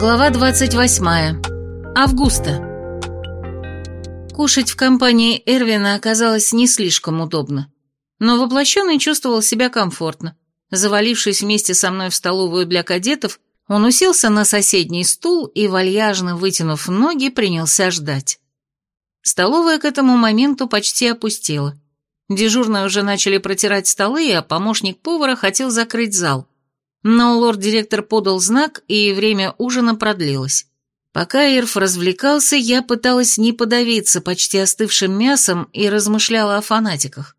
Глава 28. Августа. Кушать в компании Эрвина оказалось не слишком удобно. Но воплощенный чувствовал себя комфортно. Завалившись вместе со мной в столовую для кадетов, он уселся на соседний стул и, вальяжно вытянув ноги, принялся ждать. Столовая к этому моменту почти опустела. Дежурные уже начали протирать столы, а помощник повара хотел закрыть зал. Но лорд-директор подал знак, и время ужина продлилось. Пока Ирф развлекался, я пыталась не подавиться почти остывшим мясом и размышляла о фанатиках.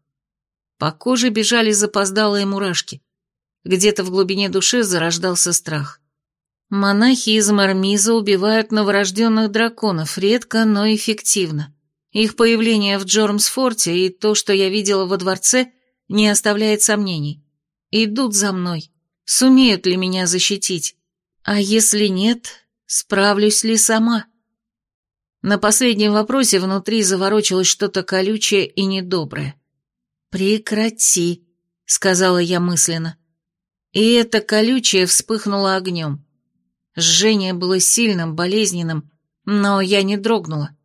По коже бежали запоздалые мурашки. Где-то в глубине души зарождался страх. Монахи из Мармиза убивают новорожденных драконов, редко, но эффективно. Их появление в Джормсфорте и то, что я видела во дворце, не оставляет сомнений. Идут за мной. Сумеют ли меня защитить? А если нет, справлюсь ли сама? На последнем вопросе внутри заворочилось что-то колючее и недоброе. «Прекрати», — сказала я мысленно. И это колючее вспыхнуло огнем. Жжение было сильным, болезненным, но я не дрогнула.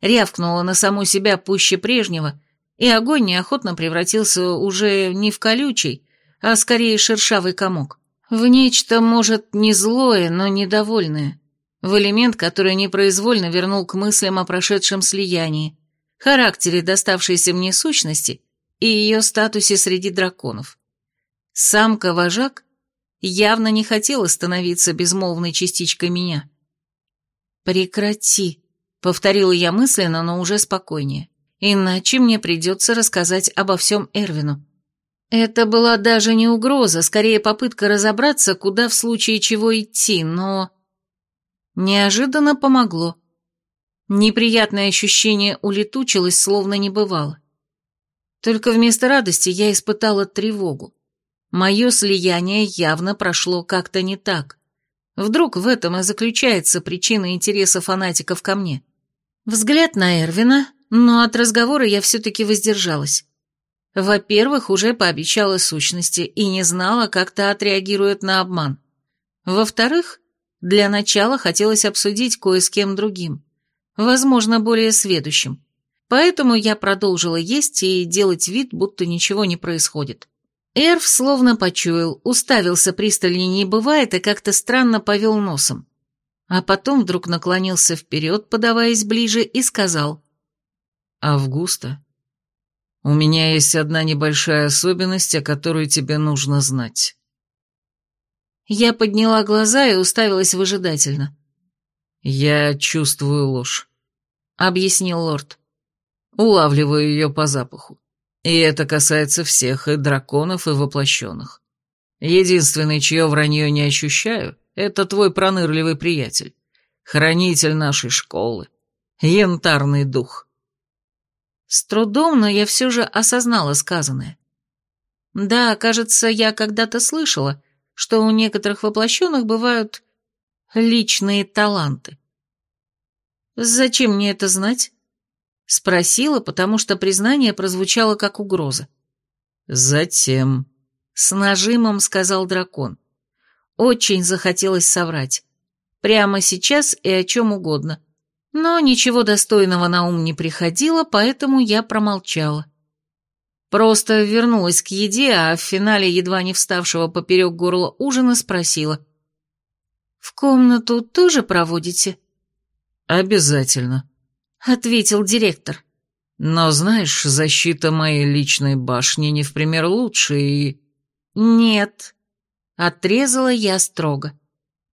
Рявкнула на саму себя пуще прежнего, и огонь неохотно превратился уже не в колючий, а скорее шершавый комок. В нечто, может, не злое, но недовольное. В элемент, который непроизвольно вернул к мыслям о прошедшем слиянии, характере доставшейся мне сущности и ее статусе среди драконов. Самка-вожак явно не хотела становиться безмолвной частичкой меня. «Прекрати», — повторила я мысленно, но уже спокойнее, «иначе мне придется рассказать обо всем Эрвину». Это была даже не угроза, скорее попытка разобраться, куда в случае чего идти, но... Неожиданно помогло. Неприятное ощущение улетучилось, словно не бывало. Только вместо радости я испытала тревогу. Мое слияние явно прошло как-то не так. Вдруг в этом и заключается причина интереса фанатиков ко мне. Взгляд на Эрвина, но от разговора я все-таки воздержалась. Во-первых, уже пообещала сущности и не знала, как та отреагирует на обман. Во-вторых, для начала хотелось обсудить кое с кем другим, возможно, более сведущим. Поэтому я продолжила есть и делать вид, будто ничего не происходит. Эрф словно почуял, уставился пристальнее не бывает и как-то странно повел носом. А потом вдруг наклонился вперед, подаваясь ближе, и сказал. «Августа, у меня есть одна небольшая особенность, о которой тебе нужно знать». Я подняла глаза и уставилась выжидательно. «Я чувствую ложь», — объяснил лорд. «Улавливаю ее по запаху. И это касается всех, и драконов, и воплощенных. Единственный, чье вранье не ощущаю, это твой пронырливый приятель, хранитель нашей школы, янтарный дух». С трудом, но я все же осознала сказанное. Да, кажется, я когда-то слышала, что у некоторых воплощенных бывают личные таланты. «Зачем мне это знать?» Спросила, потому что признание прозвучало как угроза. «Затем», — с нажимом сказал дракон. Очень захотелось соврать. Прямо сейчас и о чем угодно. Но ничего достойного на ум не приходило, поэтому я промолчала. Просто вернулась к еде, а в финале едва не вставшего поперек горла ужина спросила. «В комнату тоже проводите?» «Обязательно», — ответил директор. «Но знаешь, защита моей личной башни не в пример лучше и...» «Нет», — отрезала я строго.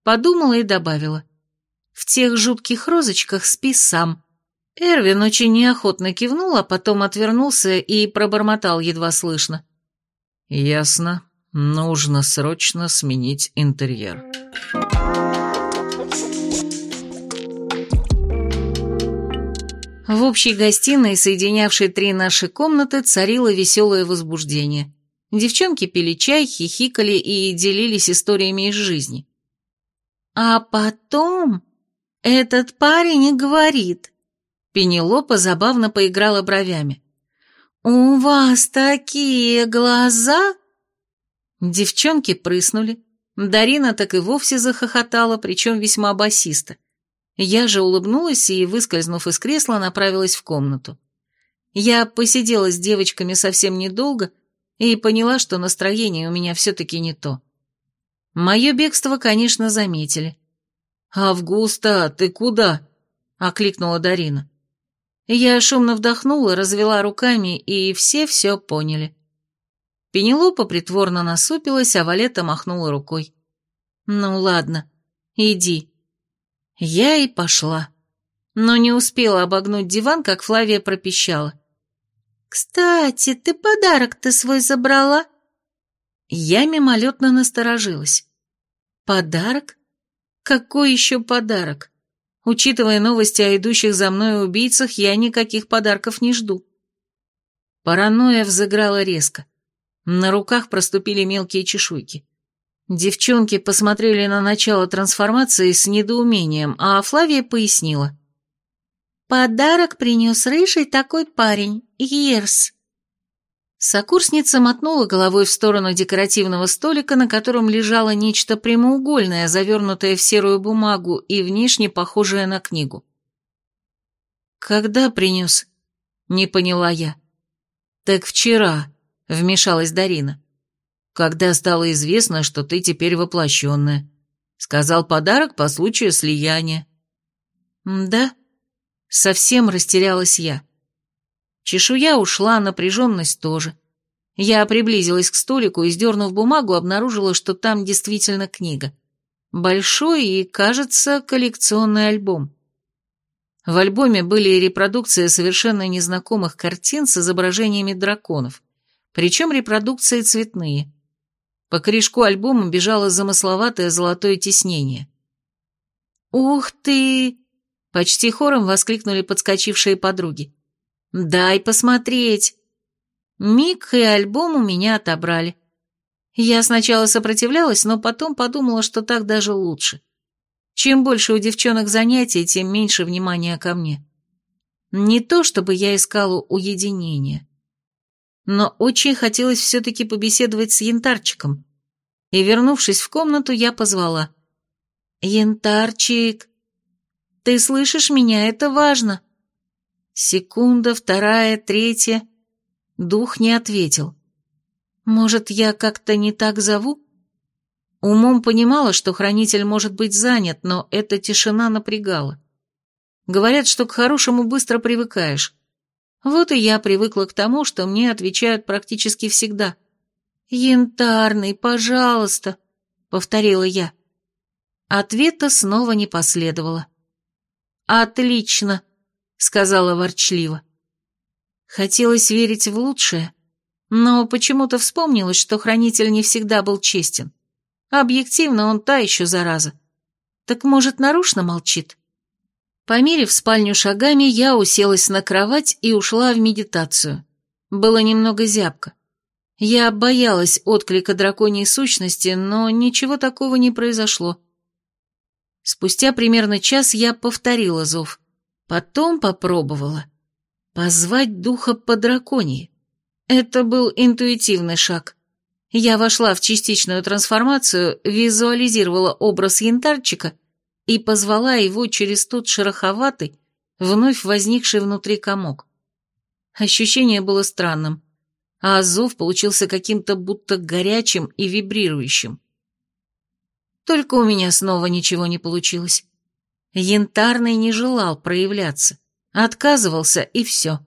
Подумала и добавила. В тех жутких розочках спи сам». Эрвин очень неохотно кивнул, а потом отвернулся и пробормотал едва слышно. «Ясно. Нужно срочно сменить интерьер». В общей гостиной, соединявшей три наши комнаты, царило веселое возбуждение. Девчонки пили чай, хихикали и делились историями из жизни. «А потом...» «Этот парень и говорит». Пенелопа забавно поиграла бровями. «У вас такие глаза?» Девчонки прыснули, Дарина так и вовсе захохотала, причем весьма басисто. Я же улыбнулась и, выскользнув из кресла, направилась в комнату. Я посидела с девочками совсем недолго и поняла, что настроение у меня все-таки не то. Мое бегство, конечно, заметили. «Августа, ты куда?» — окликнула Дарина. Я шумно вдохнула, развела руками, и все все поняли. Пенелопа притворно насупилась, а Валета махнула рукой. «Ну ладно, иди». Я и пошла. Но не успела обогнуть диван, как Флавия пропищала. «Кстати, ты подарок-то свой забрала?» Я мимолетно насторожилась. «Подарок? Какой еще подарок? Учитывая новости о идущих за мной убийцах, я никаких подарков не жду». Паранойя взыграла резко. На руках проступили мелкие чешуйки. Девчонки посмотрели на начало трансформации с недоумением, а Флавия пояснила. «Подарок принес рыжий такой парень, Ерс». Сокурсница мотнула головой в сторону декоративного столика, на котором лежало нечто прямоугольное, завернутое в серую бумагу и внешне похожее на книгу. «Когда принес?» — не поняла я. «Так вчера», — вмешалась Дарина. «Когда стало известно, что ты теперь воплощенная. Сказал подарок по случаю слияния». «Да?» Совсем растерялась я. Чешуя ушла, напряженность тоже. Я приблизилась к столику и, сдернув бумагу, обнаружила, что там действительно книга. Большой и, кажется, коллекционный альбом. В альбоме были репродукции совершенно незнакомых картин с изображениями драконов, причем репродукции цветные. По корешку альбома бежало замысловатое золотое тиснение. «Ух ты!» Почти хором воскликнули подскочившие подруги. «Дай посмотреть!» Миг и альбом у меня отобрали. Я сначала сопротивлялась, но потом подумала, что так даже лучше. Чем больше у девчонок занятий, тем меньше внимания ко мне. Не то, чтобы я искала уединения. Но очень хотелось все-таки побеседовать с янтарчиком. И, вернувшись в комнату, я позвала. «Янтарчик!» Ты слышишь меня, это важно». Секунда, вторая, третья. Дух не ответил. «Может, я как-то не так зову?» Умом понимала, что хранитель может быть занят, но эта тишина напрягала. Говорят, что к хорошему быстро привыкаешь. Вот и я привыкла к тому, что мне отвечают практически всегда. «Янтарный, пожалуйста», — повторила я. Ответа снова не последовало. «Отлично», — сказала ворчливо. Хотелось верить в лучшее, но почему-то вспомнилось, что хранитель не всегда был честен. Объективно он та еще зараза. Так, может, нарушно молчит? Померив спальню шагами, я уселась на кровать и ушла в медитацию. Было немного зябко. Я боялась отклика драконьей сущности, но ничего такого не произошло. Спустя примерно час я повторила зов. Потом попробовала. Позвать духа по драконии. Это был интуитивный шаг. Я вошла в частичную трансформацию, визуализировала образ янтарчика и позвала его через тот шероховатый, вновь возникший внутри комок. Ощущение было странным, а зов получился каким-то будто горячим и вибрирующим. Только у меня снова ничего не получилось. Янтарный не желал проявляться, отказывался и все.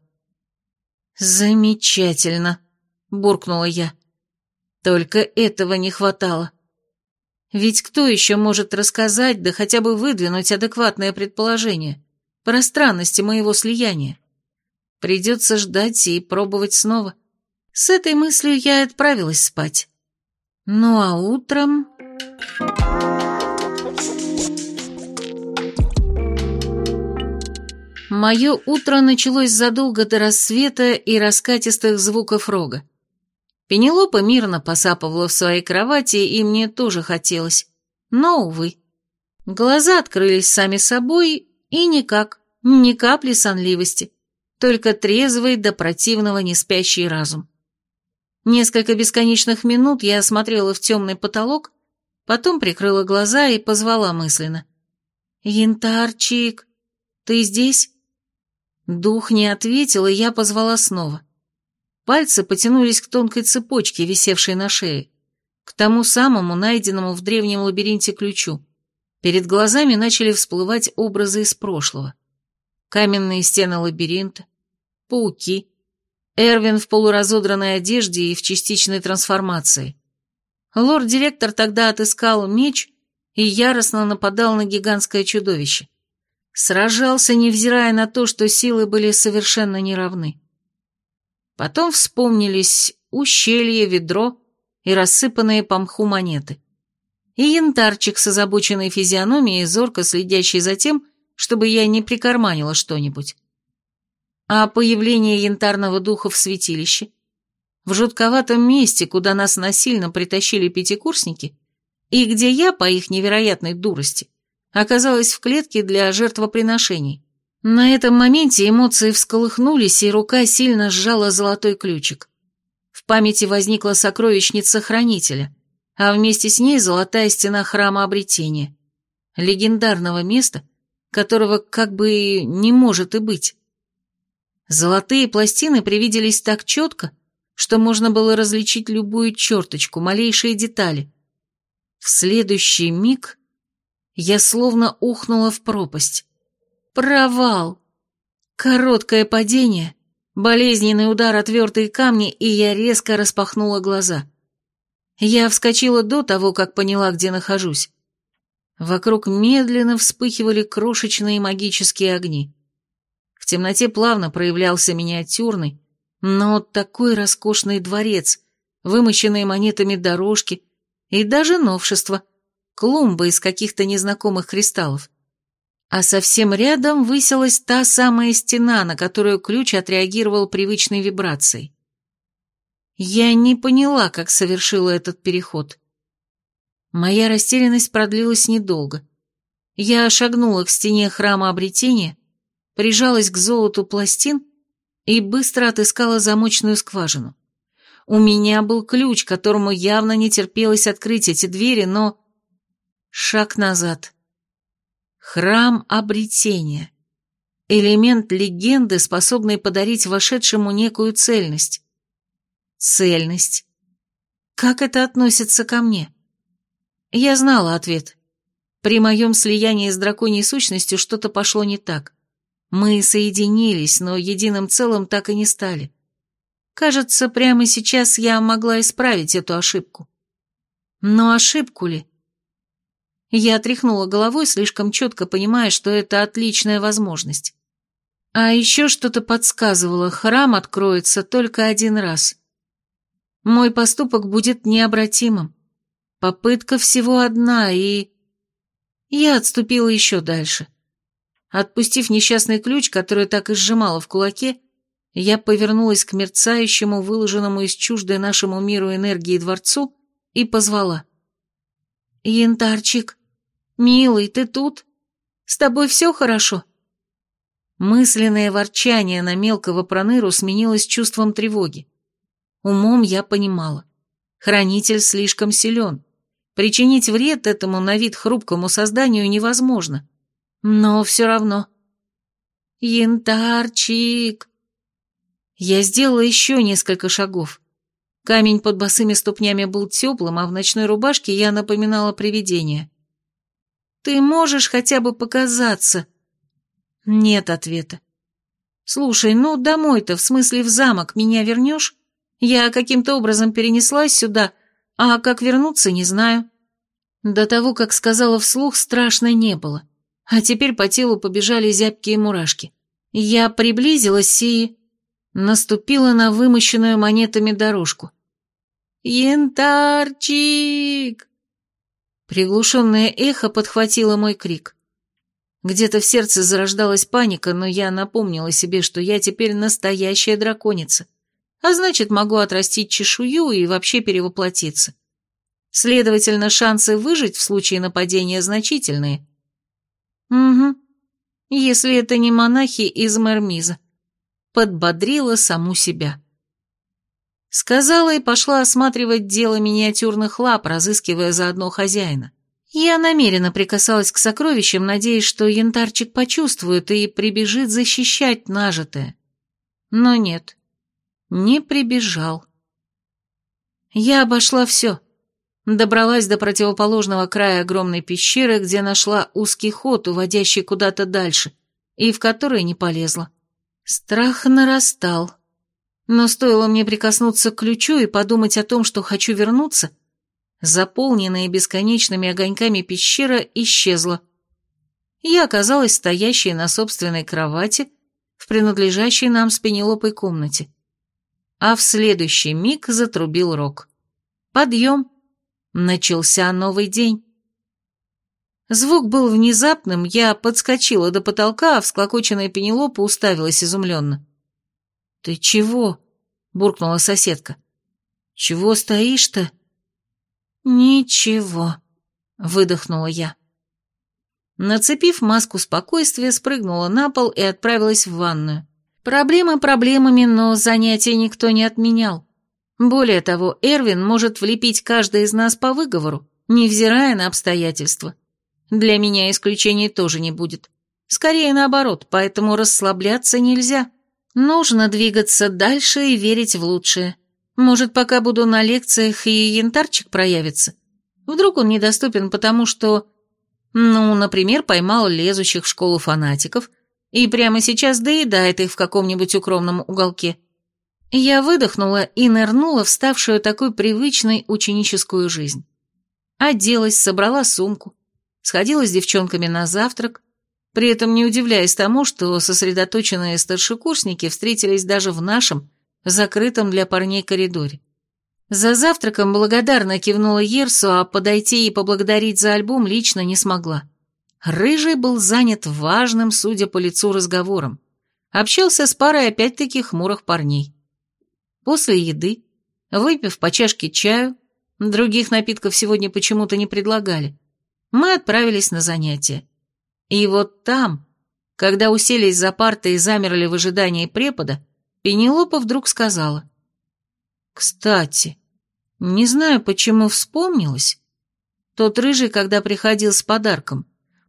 «Замечательно», — буркнула я. Только этого не хватало. Ведь кто еще может рассказать, да хотя бы выдвинуть адекватное предположение про странности моего слияния? Придется ждать и пробовать снова. С этой мыслью я отправилась спать. Ну а утром... Мое утро началось задолго до рассвета и раскатистых звуков рога. Пенелопа мирно посапывала в своей кровати, и мне тоже хотелось. Но, увы. Глаза открылись сами собой, и никак, ни капли сонливости, только трезвый до противного неспящий разум. Несколько бесконечных минут я осмотрела в темный потолок, Потом прикрыла глаза и позвала мысленно. «Янтарчик, ты здесь?» Дух не ответил, и я позвала снова. Пальцы потянулись к тонкой цепочке, висевшей на шее, к тому самому найденному в древнем лабиринте ключу. Перед глазами начали всплывать образы из прошлого. Каменные стены лабиринта, пауки, Эрвин в полуразодранной одежде и в частичной трансформации. Лорд-директор тогда отыскал меч и яростно нападал на гигантское чудовище. Сражался, невзирая на то, что силы были совершенно неравны. Потом вспомнились ущелье, ведро и рассыпанные по мху монеты. И янтарчик с озабоченной физиономией, зорко следящий за тем, чтобы я не прикарманила что-нибудь. А появление янтарного духа в святилище, в жутковатом месте, куда нас насильно притащили пятикурсники, и где я, по их невероятной дурости, оказалась в клетке для жертвоприношений. На этом моменте эмоции всколыхнулись, и рука сильно сжала золотой ключик. В памяти возникла сокровищница хранителя, а вместе с ней золотая стена храма обретения, легендарного места, которого как бы не может и быть. Золотые пластины привиделись так четко, что можно было различить любую черточку, малейшие детали. В следующий миг я словно ухнула в пропасть. Провал! Короткое падение, болезненный удар о твердые камни, и я резко распахнула глаза. Я вскочила до того, как поняла, где нахожусь. Вокруг медленно вспыхивали крошечные магические огни. В темноте плавно проявлялся миниатюрный, но такой роскошный дворец, вымощенные монетами дорожки и даже новшество — клумба из каких-то незнакомых кристаллов. А совсем рядом высилась та самая стена, на которую ключ отреагировал привычной вибрацией. Я не поняла, как совершила этот переход. Моя растерянность продлилась недолго. Я шагнула к стене храма обретения, прижалась к золоту пластин и быстро отыскала замочную скважину. У меня был ключ, которому явно не терпелось открыть эти двери, но Шаг назад. Храм обретения. Элемент легенды, способный подарить вошедшему некую цельность. Цельность. Как это относится ко мне? Я знала ответ. При моем слиянии с драконьей сущностью что-то пошло не так. Мы соединились, но единым целым так и не стали. Кажется, прямо сейчас я могла исправить эту ошибку. Но ошибку ли? Я отряхнула головой, слишком четко понимая, что это отличная возможность. А еще что-то подсказывало, храм откроется только один раз. Мой поступок будет необратимым. Попытка всего одна, и... Я отступила еще дальше. Отпустив несчастный ключ, который так и сжимала в кулаке, я повернулась к мерцающему, выложенному из чуждой нашему миру энергии дворцу и позвала. «Янтарчик!» «Милый, ты тут? С тобой все хорошо?» Мысленное ворчание на мелкого проныру сменилось чувством тревоги. Умом я понимала. Хранитель слишком силен. Причинить вред этому на вид хрупкому созданию невозможно. Но все равно. «Янтарчик!» Я сделала еще несколько шагов. Камень под босыми ступнями был теплым, а в ночной рубашке я напоминала привидение. Ты можешь хотя бы показаться?» Нет ответа. «Слушай, ну домой-то, в смысле в замок, меня вернешь? Я каким-то образом перенеслась сюда, а как вернуться, не знаю». До того, как сказала вслух, страшно не было. А теперь по телу побежали зябкие мурашки. Я приблизилась и... Наступила на вымощенную монетами дорожку. «Янтарчик!» Приглушенное эхо подхватило мой крик. Где-то в сердце зарождалась паника, но я напомнила себе, что я теперь настоящая драконица, а значит, могу отрастить чешую и вообще перевоплотиться. Следовательно, шансы выжить в случае нападения значительные. Угу. Если это не монахи из Мермиза. Подбодрила саму себя. Сказала и пошла осматривать дело миниатюрных лап, разыскивая заодно хозяина. Я намеренно прикасалась к сокровищам, надеясь, что янтарчик почувствует и прибежит защищать нажитое. Но нет, не прибежал. Я обошла все. Добралась до противоположного края огромной пещеры, где нашла узкий ход, уводящий куда-то дальше, и в который не полезла. Страх нарастал. Но стоило мне прикоснуться к ключу и подумать о том, что хочу вернуться, заполненная бесконечными огоньками пещера исчезла. Я оказалась стоящей на собственной кровати в принадлежащей нам с Пенелопой комнате а в следующий миг затрубил рог. Подъем. Начался новый день. Звук был внезапным, я подскочила до потолка, а всклокоченная Пенелопа уставилась изумленно. «Ты чего?» — буркнула соседка. «Чего стоишь-то?» «Ничего», — выдохнула я. Нацепив маску спокойствия, спрыгнула на пол и отправилась в ванную. Проблемы проблемами, но занятия никто не отменял. Более того, Эрвин может влепить каждый из нас по выговору, невзирая на обстоятельства. Для меня исключений тоже не будет. Скорее наоборот, поэтому расслабляться нельзя. Нужно двигаться дальше и верить в лучшее. Может, пока буду на лекциях и янтарчик проявится. Вдруг он недоступен, потому что... Ну, например, поймал лезущих в школу фанатиков – и прямо сейчас доедает их в каком-нибудь укромном уголке. Я выдохнула и нырнула в ставшую такой привычной ученическую жизнь. Оделась, собрала сумку, сходила с девчонками на завтрак, при этом не удивляясь тому, что сосредоточенные старшекурсники встретились даже в нашем, закрытом для парней коридоре. За завтраком благодарно кивнула Ерсу, а подойти и поблагодарить за альбом лично не смогла. Рыжий был занят важным, судя по лицу, разговором. Общался с парой опять-таки хмурых парней. После еды, выпив по чашке чаю, других напитков сегодня почему-то не предлагали, мы отправились на занятия. И вот там, когда уселись за партой и замерли в ожидании препода, Пенелопа вдруг сказала. «Кстати, не знаю, почему вспомнилась. Тот рыжий, когда приходил с подарком,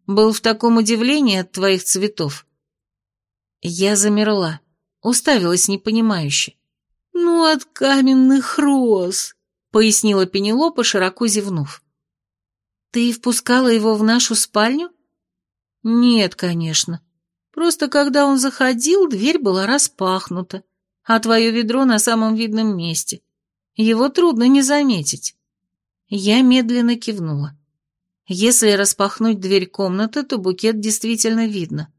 был в таком удивлении от твоих цветов. Я замерла, уставилась непонимающе. «Ну, от каменных роз», — пояснила Пенелопа, широко зевнув. «Ты впускала его в нашу спальню?» «Нет, конечно. Просто когда он заходил, дверь была распахнута, а твое ведро на самом видном месте. Его трудно не заметить». Я медленно кивнула. Если распахнуть дверь комнаты, то букет действительно видно.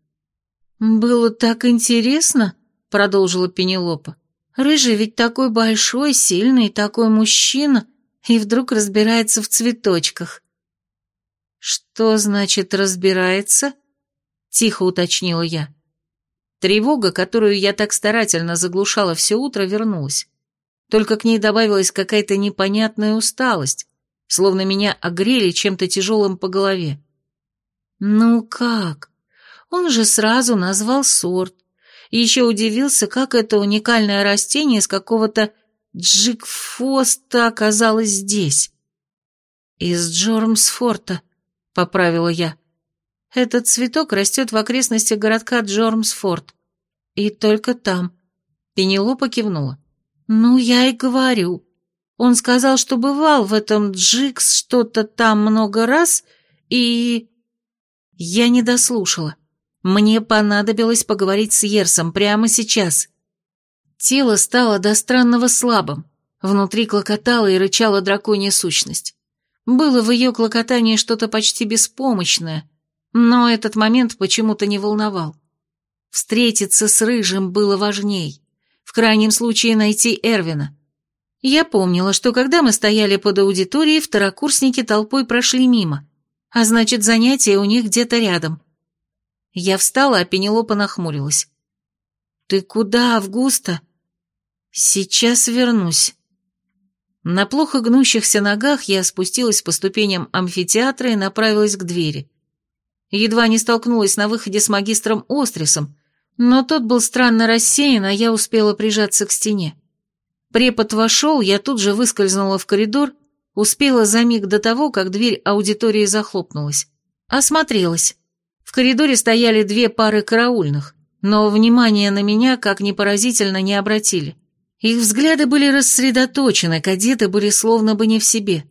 «Было так интересно», — продолжила Пенелопа. «Рыжий ведь такой большой, сильный, такой мужчина, и вдруг разбирается в цветочках». «Что значит разбирается?» — тихо уточнила я. Тревога, которую я так старательно заглушала все утро, вернулась. Только к ней добавилась какая-то непонятная усталость, словно меня огрели чем-то тяжелым по голове. Ну как? Он же сразу назвал сорт. Еще удивился, как это уникальное растение из какого-то джигфоста оказалось здесь. Из Джормсфорта, поправила я. Этот цветок растет в окрестностях городка Джормсфорд. И только там. Пенелопа кивнула. Ну, я и говорю. Он сказал, что бывал в этом Джикс что-то там много раз, и... Я не дослушала. Мне понадобилось поговорить с Ерсом прямо сейчас. Тело стало до странного слабым. Внутри клокотала и рычала драконья сущность. Было в ее клокотании что-то почти беспомощное, но этот момент почему-то не волновал. Встретиться с Рыжим было важней. В крайнем случае найти Эрвина. Я помнила, что когда мы стояли под аудиторией, второкурсники толпой прошли мимо, а значит, занятие у них где-то рядом. Я встала, а Пенелопа нахмурилась. «Ты куда, Августа?» «Сейчас вернусь». На плохо гнущихся ногах я спустилась по ступеням амфитеатра и направилась к двери. Едва не столкнулась на выходе с магистром Острисом, но тот был странно рассеян, а я успела прижаться к стене. Препод вошел, я тут же выскользнула в коридор, успела за миг до того, как дверь аудитории захлопнулась. Осмотрелась. В коридоре стояли две пары караульных, но внимания на меня, как ни поразительно, не обратили. Их взгляды были рассредоточены, кадеты были словно бы не в себе.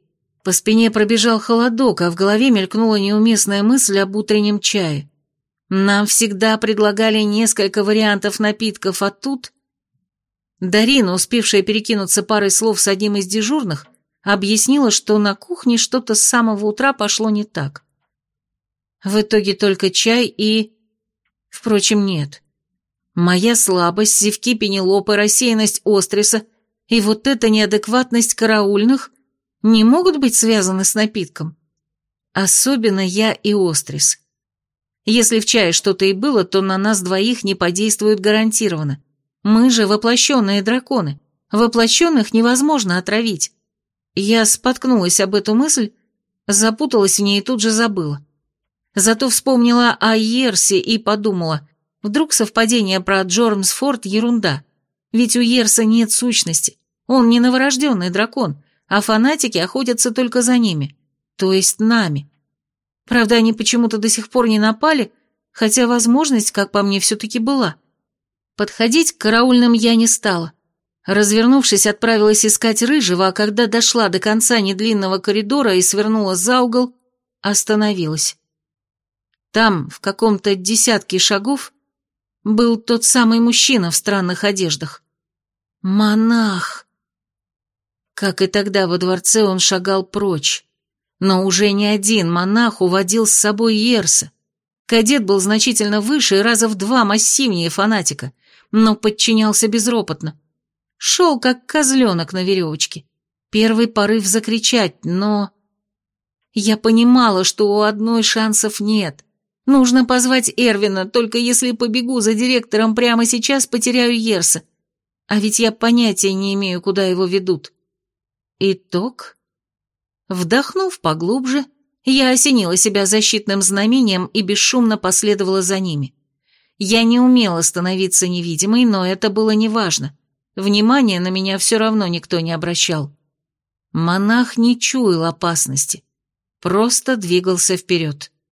По спине пробежал холодок, а в голове мелькнула неуместная мысль об утреннем чае. Нам всегда предлагали несколько вариантов напитков, а тут... Дарина, успевшая перекинуться парой слов с одним из дежурных, объяснила, что на кухне что-то с самого утра пошло не так. В итоге только чай и... Впрочем, нет. Моя слабость, зевки Пенелопы, рассеянность Остриса и вот эта неадекватность караульных не могут быть связаны с напитком. Особенно я и Острис. Если в чае что-то и было, то на нас двоих не подействует гарантированно. Мы же воплощенные драконы. Воплощенных невозможно отравить. Я споткнулась об эту мысль, запуталась в ней и тут же забыла. Зато вспомнила о Ерсе и подумала, вдруг совпадение про Джормсфорд ерунда. Ведь у Ерса нет сущности. Он не новорожденный дракон, а фанатики охотятся только за ними, то есть нами. Правда, они почему-то до сих пор не напали, хотя возможность, как по мне, все-таки была. Подходить к караульным я не стала. Развернувшись, отправилась искать рыжего, а когда дошла до конца недлинного коридора и свернула за угол, остановилась. Там, в каком-то десятке шагов, был тот самый мужчина в странных одеждах. Монах! Как и тогда во дворце он шагал прочь. Но уже не один монах уводил с собой Ерса. Кадет был значительно выше и раза в два массивнее фанатика, но подчинялся безропотно. Шел, как козленок на веревочке. Первый порыв закричать, но... Я понимала, что у одной шансов нет. Нужно позвать Эрвина, только если побегу за директором прямо сейчас, потеряю Ерса. А ведь я понятия не имею, куда его ведут. Итог? Вдохнув поглубже, я осенила себя защитным знамением и бесшумно последовала за ними. Я не умела становиться невидимой, но это было неважно. Внимания на меня все равно никто не обращал. Монах не чуял опасности, просто двигался вперед.